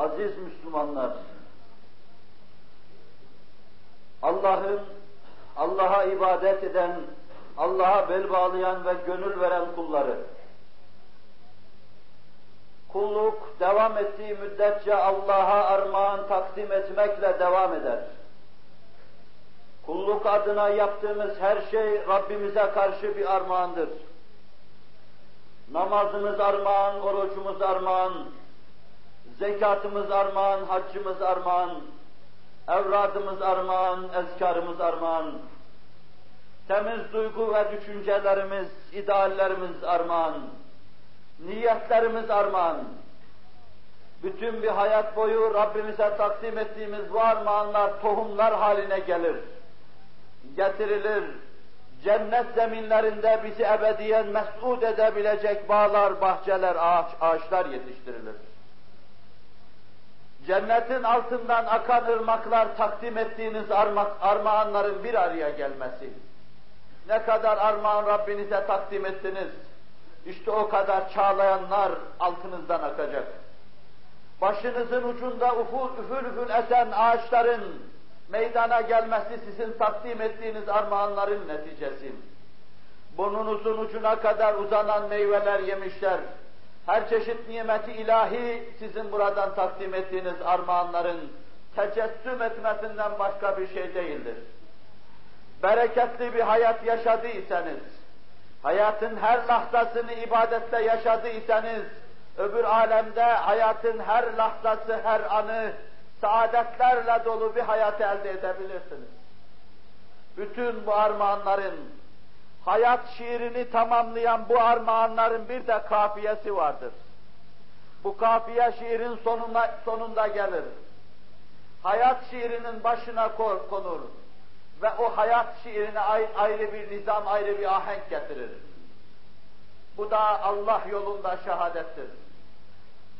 Aziz Müslümanlar, Allah'ın Allah'a ibadet eden, Allah'a bel bağlayan ve gönül veren kulları, kulluk devam ettiği müddetçe Allah'a armağan takdim etmekle devam eder. Kulluk adına yaptığımız her şey Rabbimize karşı bir armağandır. Namazımız armağan, orucumuz armağan, zekatımız armağan, haccımız armağan, evradımız armağan, ezkarımız armağan, temiz duygu ve düşüncelerimiz, ideallerimiz armağan, niyetlerimiz armağan. Bütün bir hayat boyu Rabbimize takdim ettiğimiz bu armağanlar tohumlar haline gelir, getirilir, cennet zeminlerinde bizi ebediyen mes'ud edebilecek bağlar, bahçeler, ağaç, ağaçlar yetiştirilir. Cennetin altından akan ırmaklar takdim ettiğiniz arma, armağanların bir araya gelmesi. Ne kadar armağan Rabbinize takdim ettiniz, işte o kadar çağlayanlar altınızdan akacak. Başınızın ucunda uful üfül üfül esen ağaçların meydana gelmesi sizin takdim ettiğiniz armağanların neticesi. Burnunuzun ucuna kadar uzanan meyveler yemişler. Her çeşit nimeti ilahi sizin buradan takdim ettiğiniz armağanların tecessüm etmesinden başka bir şey değildir. Bereketli bir hayat yaşadıysanız, hayatın her lahzasını ibadette yaşadıysanız, öbür alemde hayatın her lahzası, her anı saadetlerle dolu bir hayat elde edebilirsiniz. Bütün bu armağanların, hayat şiirini tamamlayan bu armağanların bir de kafiyesi vardır. Bu kafiye şiirin sonuna, sonunda gelir. Hayat şiirinin başına konur ve o hayat şiirine ayrı bir nizam, ayrı bir ahenk getirir. Bu da Allah yolunda şehadettir.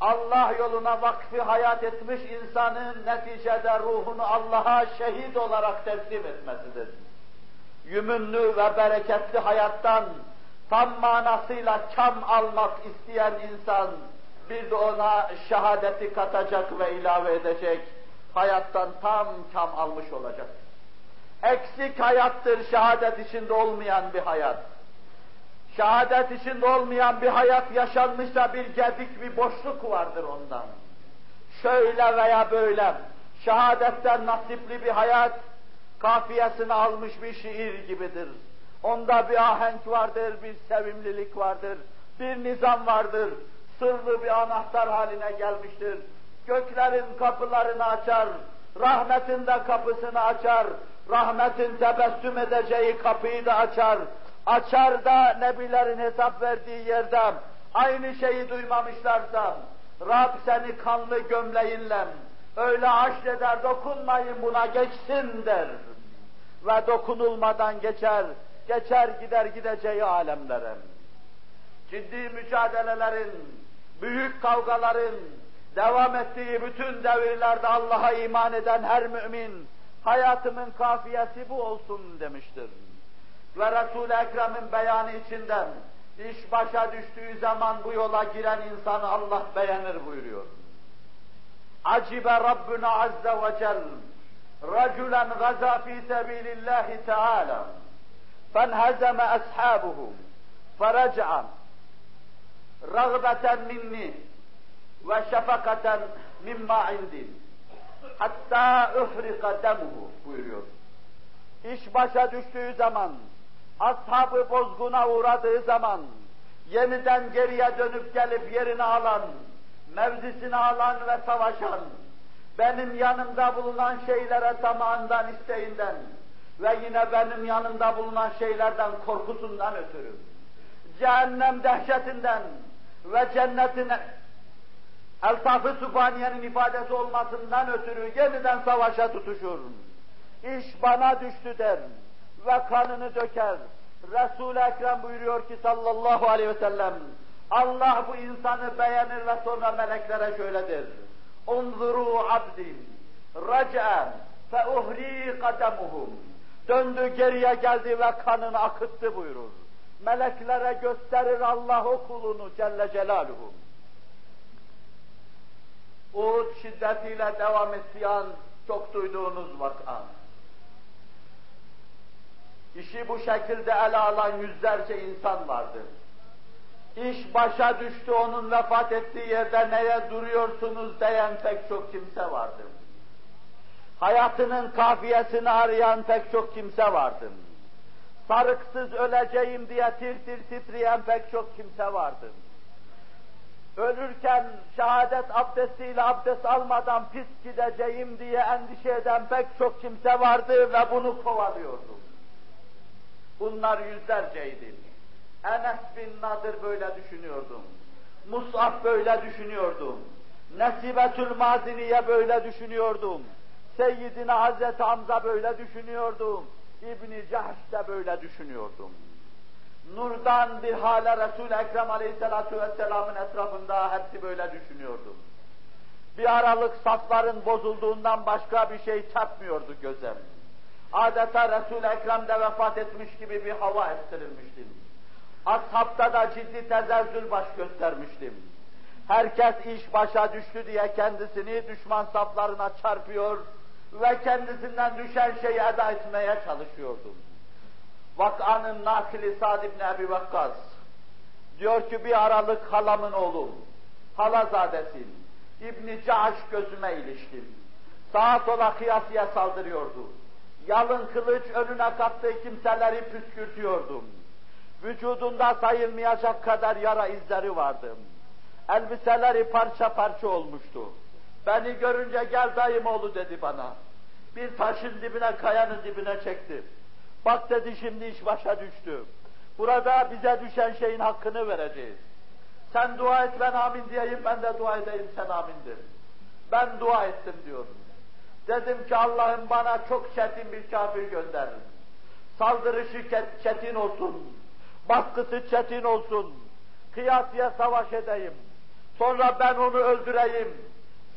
Allah yoluna vakfi hayat etmiş insanın neticede ruhunu Allah'a şehit olarak teslim etmesidir. Yümünlü ve bereketli hayattan tam manasıyla kam almak isteyen insan bir de ona şehadeti katacak ve ilave edecek, hayattan tam kam almış olacak. Eksik hayattır şehadet içinde olmayan bir hayat. Şehadet içinde olmayan bir hayat yaşanmışsa bir gedik, bir boşluk vardır ondan. Şöyle veya böyle, şehadetten nasipli bir hayat, kafiyesini almış bir şiir gibidir. Onda bir ahenk vardır, bir sevimlilik vardır, bir nizam vardır, sırlı bir anahtar haline gelmiştir. Göklerin kapılarını açar, rahmetin de kapısını açar, rahmetin tebessüm edeceği kapıyı da açar, açar da nebilerin hesap verdiği yerde aynı şeyi duymamışlarsa Rab seni kanlı gömleğinle öyle haşreder dokunmayın buna geçsin der. Ve dokunulmadan geçer, geçer gider gideceği alemlere. Ciddi mücadelelerin, büyük kavgaların devam ettiği bütün devirlerde Allah'a iman eden her mümin hayatımın kafiyesi bu olsun demiştir ve Resul-i Ekrem'in beyanı içinden iş başa düştüğü zaman bu yola giren insanı Allah beğenir buyuruyor. Acibe Rabbuna azze ve cel raculen gaza fi sebilillahi teala فانهزم أصحابه فرجع رغبة مني وشفقة مما عندي hatta ührika demuhu buyuruyor. İş başa düştüğü zaman ashabı bozguna uğradığı zaman yeniden geriye dönüp gelip yerini alan, mevzisini alan ve savaşan, benim yanımda bulunan şeylere tamamından isteğinden ve yine benim yanımda bulunan şeylerden korkusundan ötürü, cehennem dehşetinden ve cennetin eltaf-ı sübhaniyenin ifadesi olmasından ötürü yeniden savaşa tutuşur. İş bana düştü der ve kanını döker. Resul-i Ekrem buyuruyor ki sallallahu aleyhi ve sellem, Allah bu insanı beğenir ve sonra meleklere şöyledir. Unzuru abdi, raca fe uhri kademuhum. Döndü geriye geldi ve kanını akıttı buyurur. Meleklere gösterir Allah o kulunu Celle Celaluhu. Uhud şiddetiyle devam ettiği an çok duyduğunuz vaka. İşi bu şekilde ele alan yüzlerce insan vardı. İş başa düştü, onun vefat ettiği yerde neye duruyorsunuz diyen pek çok kimse vardı. Hayatının kafiyesini arayan pek çok kimse vardı. Sarıksız öleceğim diye tir tir titreyen pek çok kimse vardı. Ölürken şehadet abdestiyle abdest almadan pis gideceğim diye endişe eden pek çok kimse vardı ve bunu kovalıyordu. Bunlar yüzlerceydi. Enes bin Nadir böyle düşünüyordum. Mus'ab böyle düşünüyordum. Nesibetül Maziniye böyle düşünüyordum. Seyyidina Hazreti Hamza böyle düşünüyordum. İbni Cahş de böyle düşünüyordum. Nurdan bir hale Resul-i Ekrem Aleyhisselatü Vesselam'ın etrafında hepsi böyle düşünüyordum. Bir aralık safların bozulduğundan başka bir şey çarpmıyordu gözem. Adeta Resul-i Ekrem'de vefat etmiş gibi bir hava estirilmiştim. Ashabta da ciddi tezezzül baş göstermiştim. Herkes iş başa düştü diye kendisini düşman saflarına çarpıyor ve kendisinden düşen şeyi eda etmeye çalışıyordum. Vak'anın nakili Sa'd ibn Ebi Vakkas diyor ki bir aralık halamın oğlu, halazadesin, İbni Caş gözüme iliştim. Sağa sola kıyasıya saldırıyordu. Yalın kılıç önüne kattığı kimseleri püskürtüyordum. Vücudunda sayılmayacak kadar yara izleri vardı. Elbiseleri parça parça olmuştu. Beni görünce gel dayım oğlu dedi bana. Bir taşın dibine, kayanın dibine çekti. Bak dedi şimdi iş başa düştü. Burada bize düşen şeyin hakkını vereceğiz. Sen dua et ben amin diyeyim, ben de dua edeyim sen amindir. Ben dua ettim diyorum. Dedim ki Allah'ım bana çok çetin bir kafir gönder. Saldırışı çetin olsun. Baskısı çetin olsun. Kıyasıya savaş edeyim. Sonra ben onu öldüreyim.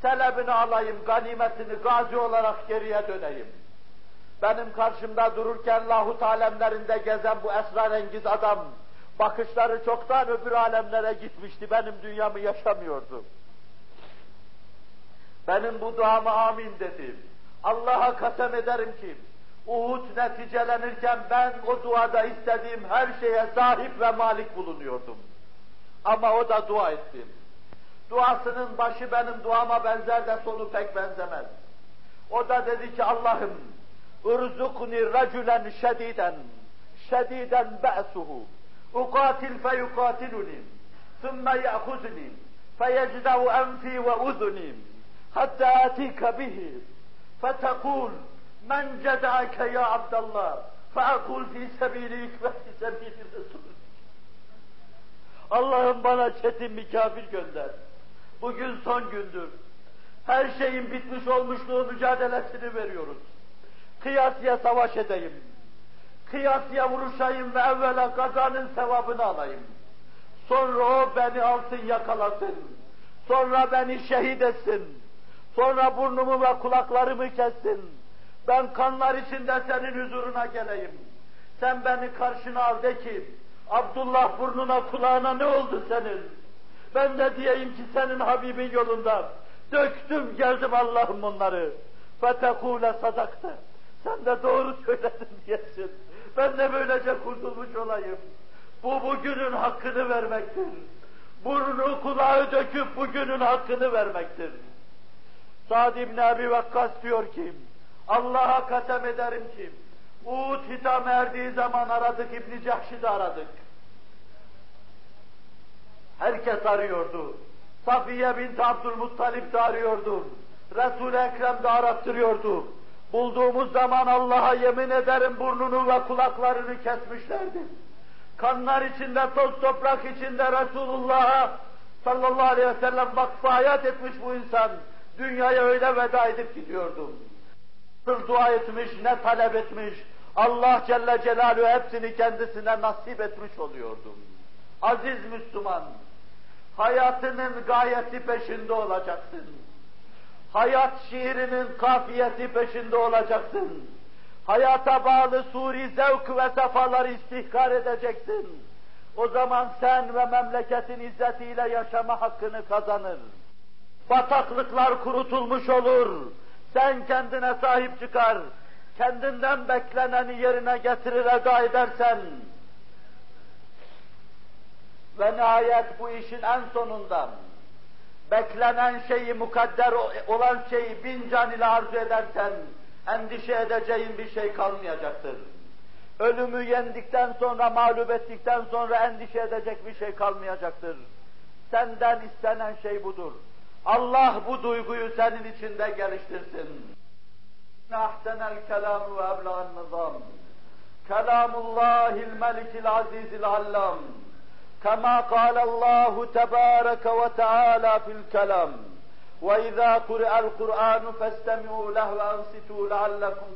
Selebini alayım, ganimetini gazi olarak geriye döneyim. Benim karşımda dururken lahut alemlerinde gezen bu esrarengiz adam, bakışları çoktan öbür alemlere gitmişti, benim dünyamı yaşamıyordu. Benim bu duama amin dedim. Allah'a kasem ederim ki, Uhud neticelenirken ben o duada istediğim her şeye sahip ve malik bulunuyordum. Ama o da dua etti. Duasının başı benim duama benzer de sonu pek benzemez. O da dedi ki Allah'ım اُرْزُقْنِ رَجُلًا شَدِيدًا شَدِيدًا بَأْسُهُ اُقَاتِلْ فَيُقَاتِلُنِي ثُمَّ يَأْخُذْنِي فَيَجْدَعُ أَنْفِي وَأُذُنِي حَتَّى آتِيكَ بِهِ فَتَقُولُ مَنْ جَدَعَكَ يَا عَبْدَ اللّٰهِ فَأَقُولْ فِي سَبِيلِكَ وَفِي سَبِيلِ رَسُولِكَ Allah'ım bana çetin bir kafir gönder. Bugün son gündür. Her şeyin bitmiş olmuşluğu mücadelesini veriyoruz. Kıyasıya savaş edeyim. Kıyasıya vuruşayım ve evvela gazanın sevabını alayım. Sonra o beni alsın yakalasın. Sonra beni şehit etsin. Sonra burnumu ve kulaklarımı kessin. ben kanlar içinde senin huzuruna geleyim. Sen beni karşına al de ki, Abdullah burnuna kulağına ne oldu senin? Ben de diyeyim ki senin Habibin yolunda. Döktüm geldim Allah'ım bunları. Fetekule sadakta. Sen de doğru söyledin diyesin. Ben de böylece kurtulmuş olayım. Bu bugünün hakkını vermektir. Burnu kulağı döküp bugünün hakkını vermektir. Sa'd ibn Abi Vakkas diyor ki, Allah'a kasem ederim ki, Uğut hitam erdiği zaman aradık, İbn-i Cahş'i de aradık. Herkes arıyordu. Safiye bint Abdülmuttalip de arıyordu. Resul-i Ekrem de arattırıyordu. Bulduğumuz zaman Allah'a yemin ederim burnunu ve kulaklarını kesmişlerdi. Kanlar içinde, toz toprak içinde Resulullah'a sallallahu aleyhi ve sellem vakfı etmiş bu insan. Dünyaya öyle veda edip gidiyordu. Dua etmiş, ne talep etmiş, Allah Celle Celaluhu hepsini kendisine nasip etmiş oluyordu. Aziz Müslüman, hayatının gayesi peşinde olacaksın. Hayat şiirinin kafiyesi peşinde olacaksın. Hayata bağlı suri zevk ve sefaları istihkar edeceksin. O zaman sen ve memleketin izzetiyle yaşama hakkını kazanır. Bataklıklar kurutulmuş olur. Sen kendine sahip çıkar. Kendinden bekleneni yerine getirir eda edersen ve nihayet bu işin en sonunda beklenen şeyi, mukadder olan şeyi bin can ile arzu edersen, endişe edeceğin bir şey kalmayacaktır. Ölümü yendikten sonra, mağlup ettikten sonra endişe edecek bir şey kalmayacaktır. Senden istenen şey budur. Allah bu duyguyu senin içinde geliştirsin. Ahsenel kelam ve ebla'n nizam. Kelamullahil melikil azizil allam. كما قال الله تبارك وتعالى في الكلام واذا قرئ القران فاستمعوا له وانصتوا لعلكم